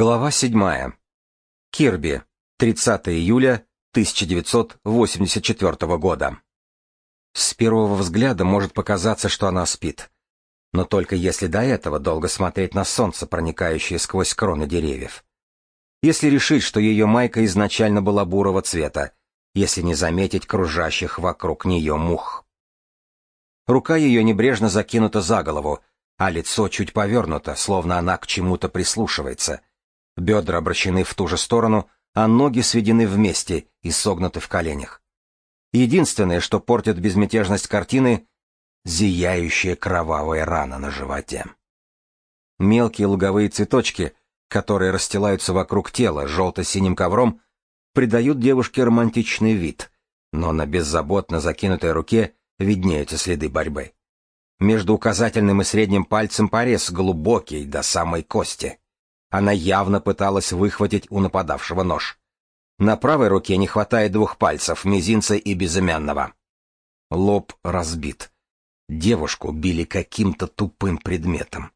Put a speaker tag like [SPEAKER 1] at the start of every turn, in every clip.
[SPEAKER 1] Глава 7. Кирби. 30 июля 1984 года. С первого взгляда может показаться, что она спит. Но только если до этого долго смотреть на солнце, проникающее сквозь кроны деревьев. Если решить, что ее майка изначально была бурого цвета, если не заметить кружащих вокруг нее мух. Рука ее небрежно закинута за голову, а лицо чуть повернуто, словно она к чему-то прислушивается — Бедра обращены в ту же сторону, а ноги сведены вместе и согнуты в коленях. Единственное, что портит безмятежность картины — зияющая кровавая рана на животе. Мелкие луговые цветочки, которые расстилаются вокруг тела желто-синим ковром, придают девушке романтичный вид, но на беззаботно закинутой руке виднеются следы борьбы. Между указательным и средним пальцем порез глубокий до самой кости. Она явно пыталась выхватить у нападавшего нож. На правой руке не хватает двух пальцев, мизинца и безымянного. Лоб разбит. Девушку били каким-то тупым предметом.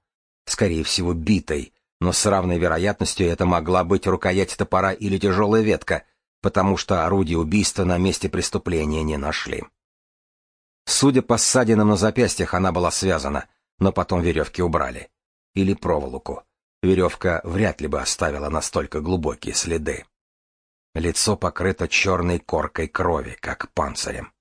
[SPEAKER 1] Скорее всего, битой, но с равной вероятностью это могла быть рукоять топора или тяжелая ветка, потому что орудие убийства на месте преступления не нашли. Судя по ссадинам на запястьях, она была связана, но потом веревки убрали. Или проволоку. Веревка вряд ли бы оставила настолько глубокие следы. Лицо покрыто черной коркой крови, как панцирем.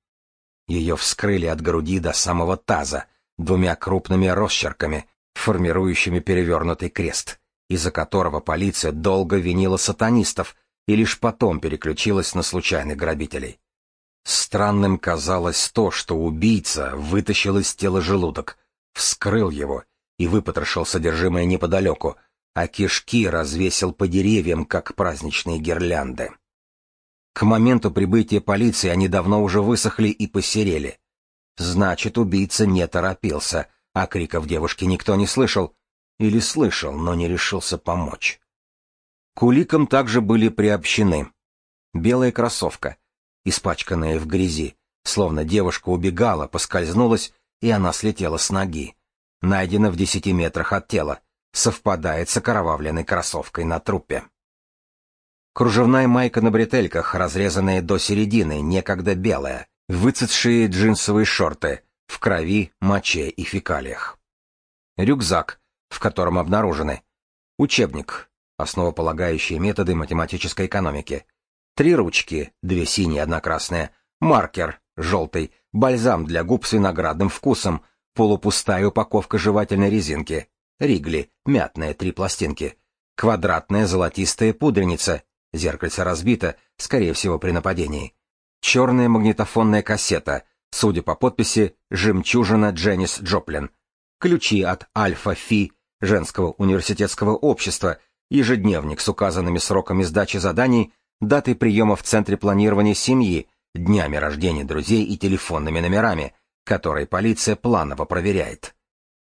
[SPEAKER 1] Ее вскрыли от груди до самого таза двумя крупными росчерками, формирующими перевернутый крест, из-за которого полиция долго винила сатанистов и лишь потом переключилась на случайных грабителей. Странным казалось то, что убийца вытащил из тела желудок, вскрыл его и выпотрошил содержимое неподалеку, а кишки развесил по деревьям, как праздничные гирлянды. К моменту прибытия полиции они давно уже высохли и посерели. Значит, убийца не торопился, а криков девушки никто не слышал. Или слышал, но не решился помочь. К уликам также были приобщены. Белая кроссовка, испачканная в грязи, словно девушка убегала, поскользнулась, и она слетела с ноги. Найдена в десяти метрах от тела совпадает с окровавленной кроссовкой на трупе. Кружевная майка на бретельках, разрезанная до середины, некогда белая, выцветшие джинсовые шорты, в крови, моче и фекалиях. Рюкзак, в котором обнаружены учебник, основополагающие методы математической экономики, три ручки, две синие, одна красная, маркер, желтый, бальзам для губ с виноградным вкусом, полупустая упаковка жевательной резинки, Ригли, мятная, три пластинки. Квадратная золотистая пудреница, зеркальце разбито, скорее всего, при нападении. Черная магнитофонная кассета, судя по подписи, «Жемчужина Дженнис Джоплин». Ключи от Альфа-Фи, женского университетского общества, ежедневник с указанными сроками сдачи заданий, датой приема в Центре планирования семьи, днями рождения друзей и телефонными номерами, которые полиция планово проверяет.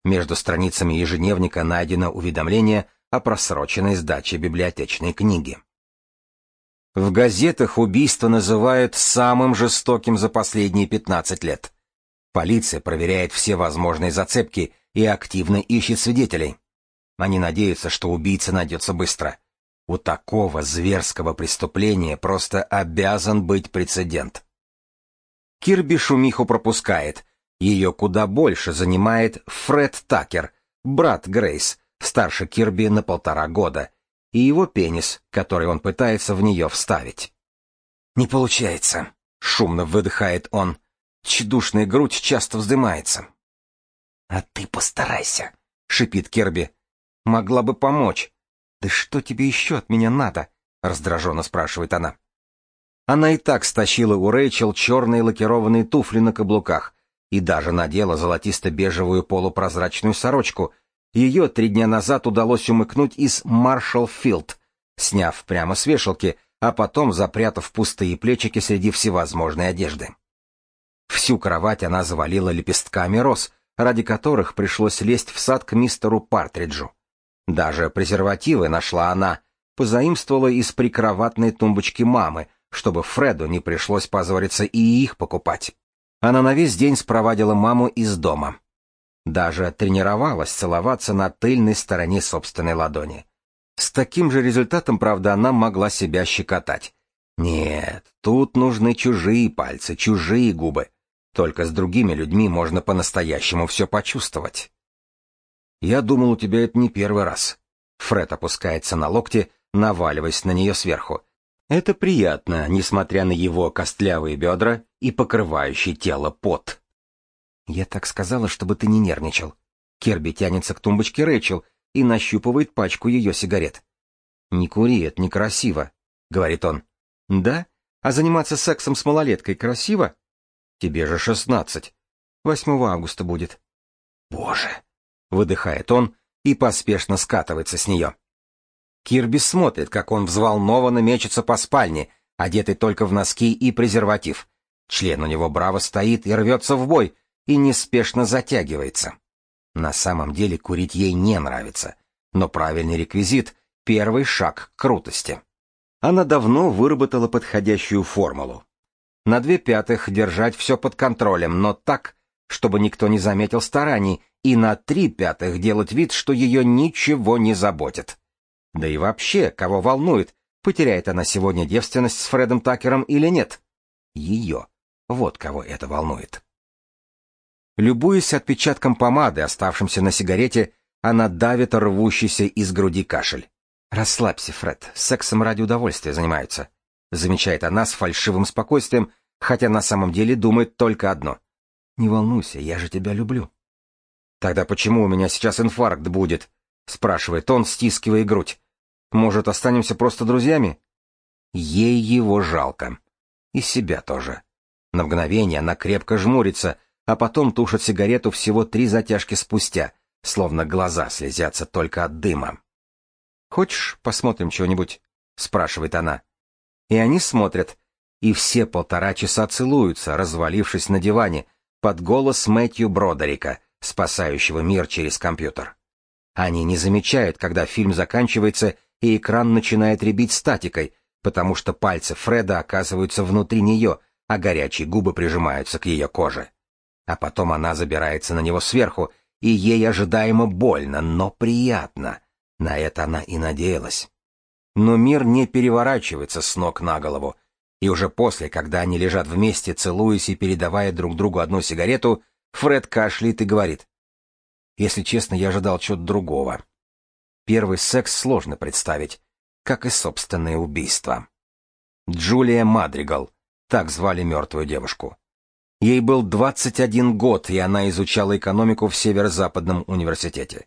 [SPEAKER 1] Между страницами ежедневника найдено уведомление о просроченной сдаче библиотечной книги. В газетах убийство называют самым жестоким за последние 15 лет. Полиция проверяет все возможные зацепки и активно ищет свидетелей. Они надеются, что убийца найдется быстро. У такого зверского преступления просто обязан быть прецедент. Кирби шумиху пропускает, ее куда больше занимает Фред Такер, брат Грейс, старше Кирби на полтора года, и его пенис, который он пытается в нее вставить. «Не получается», — шумно выдыхает он. Чедушная грудь часто вздымается. «А ты постарайся», — шипит Кирби. «Могла бы помочь». «Да что тебе еще от меня надо?» — раздраженно спрашивает она. Она и так стащила у Рэйчел черные лакированные туфли на каблуках, и даже надела золотисто-бежевую полупрозрачную сорочку. Ее три дня назад удалось умыкнуть из Маршалл Филд, сняв прямо с вешалки, а потом запрятав пустые плечики среди всевозможной одежды. Всю кровать она завалила лепестками роз, ради которых пришлось лезть в сад к мистеру Партриджу. Даже презервативы нашла она, позаимствовала из прикроватной тумбочки мамы, чтобы Фреду не пришлось позориться и их покупать. Она на весь день спровадила маму из дома. Даже тренировалась целоваться на тыльной стороне собственной ладони. С таким же результатом, правда, она могла себя щекотать. Нет, тут нужны чужие пальцы, чужие губы. Только с другими людьми можно по-настоящему все почувствовать. Я думал, у тебя это не первый раз. Фред опускается на локти, наваливаясь на нее сверху. Это приятно, несмотря на его костлявые бедра и покрывающий тело пот. Я так сказала, чтобы ты не нервничал. Керби тянется к тумбочке Рэйчел и нащупывает пачку ее сигарет. «Не кури, это некрасиво», — говорит он. «Да? А заниматься сексом с малолеткой красиво?» «Тебе же шестнадцать. Восьмого августа будет». «Боже!» — выдыхает он и поспешно скатывается с нее. Кирби смотрит, как он взволнованно мечется по спальне, одетый только в носки и презерватив. Член у него браво стоит и рвется в бой, и неспешно затягивается. На самом деле курить ей не нравится, но правильный реквизит — первый шаг к крутости. Она давно выработала подходящую формулу. На две пятых держать все под контролем, но так, чтобы никто не заметил стараний, и на три пятых делать вид, что ее ничего не заботит. Да и вообще, кого волнует, потеряет она сегодня девственность с Фредом Такером или нет? Ее. Вот кого это волнует. Любуясь отпечатком помады, оставшимся на сигарете, она давит рвущийся из груди кашель. «Расслабься, Фред, сексом ради удовольствия занимаются», — замечает она с фальшивым спокойствием, хотя на самом деле думает только одно. «Не волнуйся, я же тебя люблю». «Тогда почему у меня сейчас инфаркт будет?» — спрашивает он, стискивая грудь. «Может, останемся просто друзьями?» Ей его жалко. И себя тоже. На мгновение она крепко жмурится — а потом тушит сигарету всего три затяжки спустя, словно глаза слезятся только от дыма. «Хочешь, посмотрим чего-нибудь?» — спрашивает она. И они смотрят, и все полтора часа целуются, развалившись на диване, под голос Мэтью Бродерика, спасающего мир через компьютер. Они не замечают, когда фильм заканчивается и экран начинает ребить статикой, потому что пальцы Фреда оказываются внутри нее, а горячие губы прижимаются к ее коже. А потом она забирается на него сверху, и ей ожидаемо больно, но приятно. На это она и надеялась. Но мир не переворачивается с ног на голову, и уже после, когда они лежат вместе, целуясь и передавая друг другу одну сигарету, Фред кашляет и говорит. Если честно, я ожидал чего-то другого. Первый секс сложно представить, как и собственное убийство. Джулия Мадригал, так звали мертвую девушку. Ей был 21 год, и она изучала экономику в Северо-Западном университете.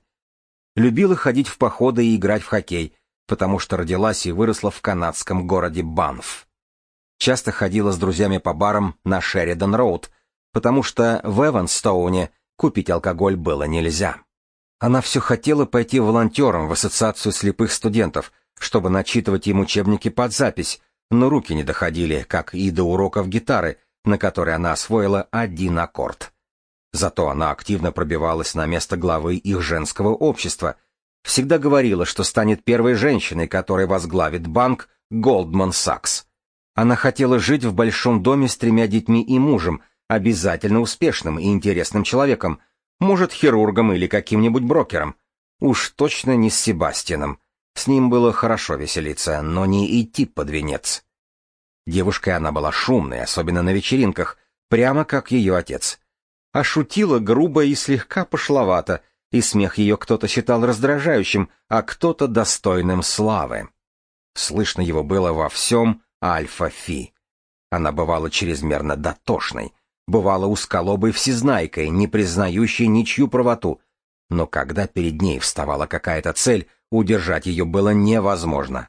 [SPEAKER 1] Любила ходить в походы и играть в хоккей, потому что родилась и выросла в канадском городе Банф. Часто ходила с друзьями по барам на Шеридан-Роуд, потому что в Эванстоуне купить алкоголь было нельзя. Она все хотела пойти волонтером в ассоциацию слепых студентов, чтобы начитывать им учебники под запись, но руки не доходили, как и до уроков гитары, на которой она освоила один аккорд. Зато она активно пробивалась на место главы их женского общества, всегда говорила, что станет первой женщиной, которая возглавит банк Goldman Sachs. Она хотела жить в большом доме с тремя детьми и мужем, обязательно успешным и интересным человеком, может, хирургом или каким-нибудь брокером. Уж точно не с Себастьяном. С ним было хорошо веселиться, но не идти под венец. Девушкой она была шумной, особенно на вечеринках, прямо как ее отец. А шутила грубо и слегка пошловато, и смех ее кто-то считал раздражающим, а кто-то достойным славы. Слышно его было во всем Альфа-Фи. Она бывала чрезмерно дотошной, бывала узколобой всезнайкой, не признающей ничью правоту. Но когда перед ней вставала какая-то цель, удержать ее было невозможно.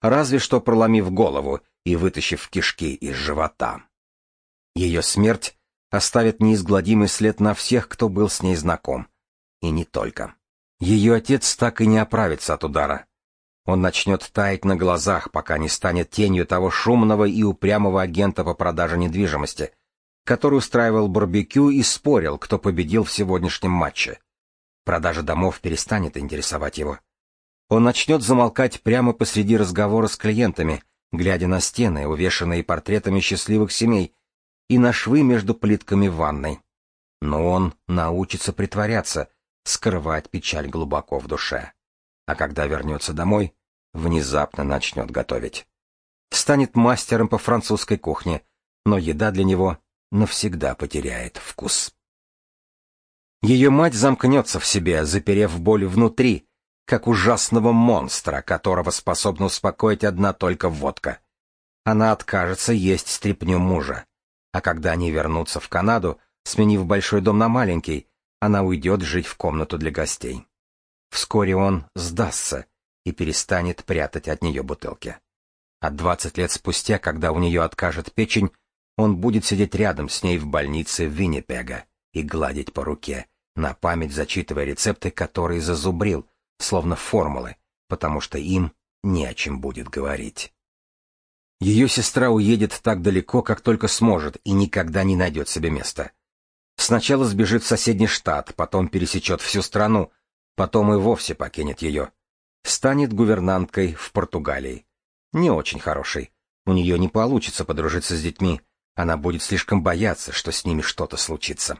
[SPEAKER 1] Разве что проломив голову и вытащив кишки из живота. Ее смерть оставит неизгладимый след на всех, кто был с ней знаком. И не только. Ее отец так и не оправится от удара. Он начнет таять на глазах, пока не станет тенью того шумного и упрямого агента по продаже недвижимости, который устраивал барбекю и спорил, кто победил в сегодняшнем матче. Продажа домов перестанет интересовать его. Он начнет замолкать прямо посреди разговора с клиентами, глядя на стены, увешанные портретами счастливых семей, и на швы между плитками ванной. Но он научится притворяться, скрывать печаль глубоко в душе. А когда вернется домой, внезапно начнет готовить. Станет мастером по французской кухне, но еда для него навсегда потеряет вкус. Ее мать замкнется в себе, заперев боль внутри, как ужасного монстра, которого способна успокоить одна только водка. Она откажется есть стряпню мужа. А когда они вернутся в Канаду, сменив большой дом на маленький, она уйдет жить в комнату для гостей. Вскоре он сдастся и перестанет прятать от нее бутылки. А двадцать лет спустя, когда у нее откажет печень, он будет сидеть рядом с ней в больнице в Виннипега и гладить по руке, на память зачитывая рецепты, которые зазубрил, словно формулы, потому что им не о чем будет говорить. Ее сестра уедет так далеко, как только сможет, и никогда не найдет себе места. Сначала сбежит в соседний штат, потом пересечет всю страну, потом и вовсе покинет ее. Станет гувернанткой в Португалии. Не очень хорошей. У нее не получится подружиться с детьми. Она будет слишком бояться, что с ними что-то случится.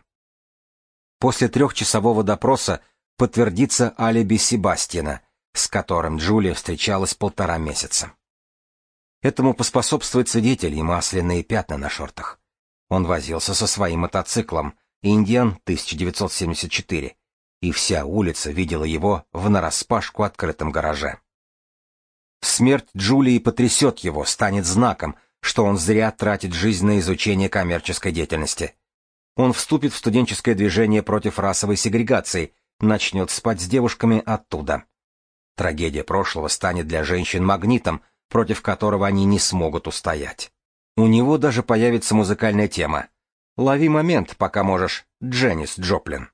[SPEAKER 1] После трехчасового допроса подтвердится алиби Себастьяна, с которым Джулия встречалась полтора месяца. Этому поспособствует свидетель и масляные пятна на шортах. Он возился со своим мотоциклом «Индиан 1974», и вся улица видела его в нараспашку открытом гараже. Смерть Джулии потрясет его, станет знаком, что он зря тратит жизнь на изучение коммерческой деятельности. Он вступит в студенческое движение против расовой сегрегации, начнет спать с девушками оттуда. Трагедия прошлого станет для женщин магнитом, против которого они не смогут устоять. У него даже появится музыкальная тема. «Лови момент, пока можешь, Дженнис Джоплин».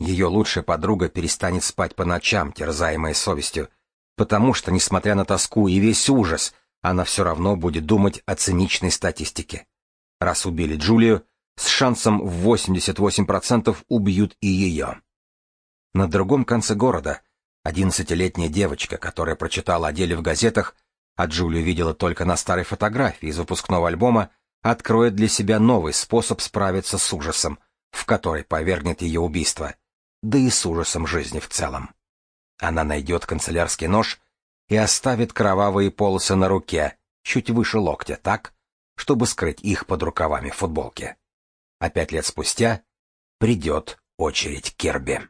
[SPEAKER 1] Ее лучшая подруга перестанет спать по ночам, терзаемая совестью, потому что, несмотря на тоску и весь ужас, она все равно будет думать о циничной статистике. Раз убили Джулию, с шансом в 88% убьют и ее. На другом конце города одиннадцатилетняя девочка, которая прочитала о деле в газетах, а Джулию видела только на старой фотографии из выпускного альбома, откроет для себя новый способ справиться с ужасом, в который повергнет ее убийство, да и с ужасом жизни в целом. Она найдет канцелярский нож и оставит кровавые полосы на руке, чуть выше локтя, так, чтобы скрыть их под рукавами футболки. А пять лет спустя придет очередь Керби.